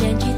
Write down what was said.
then you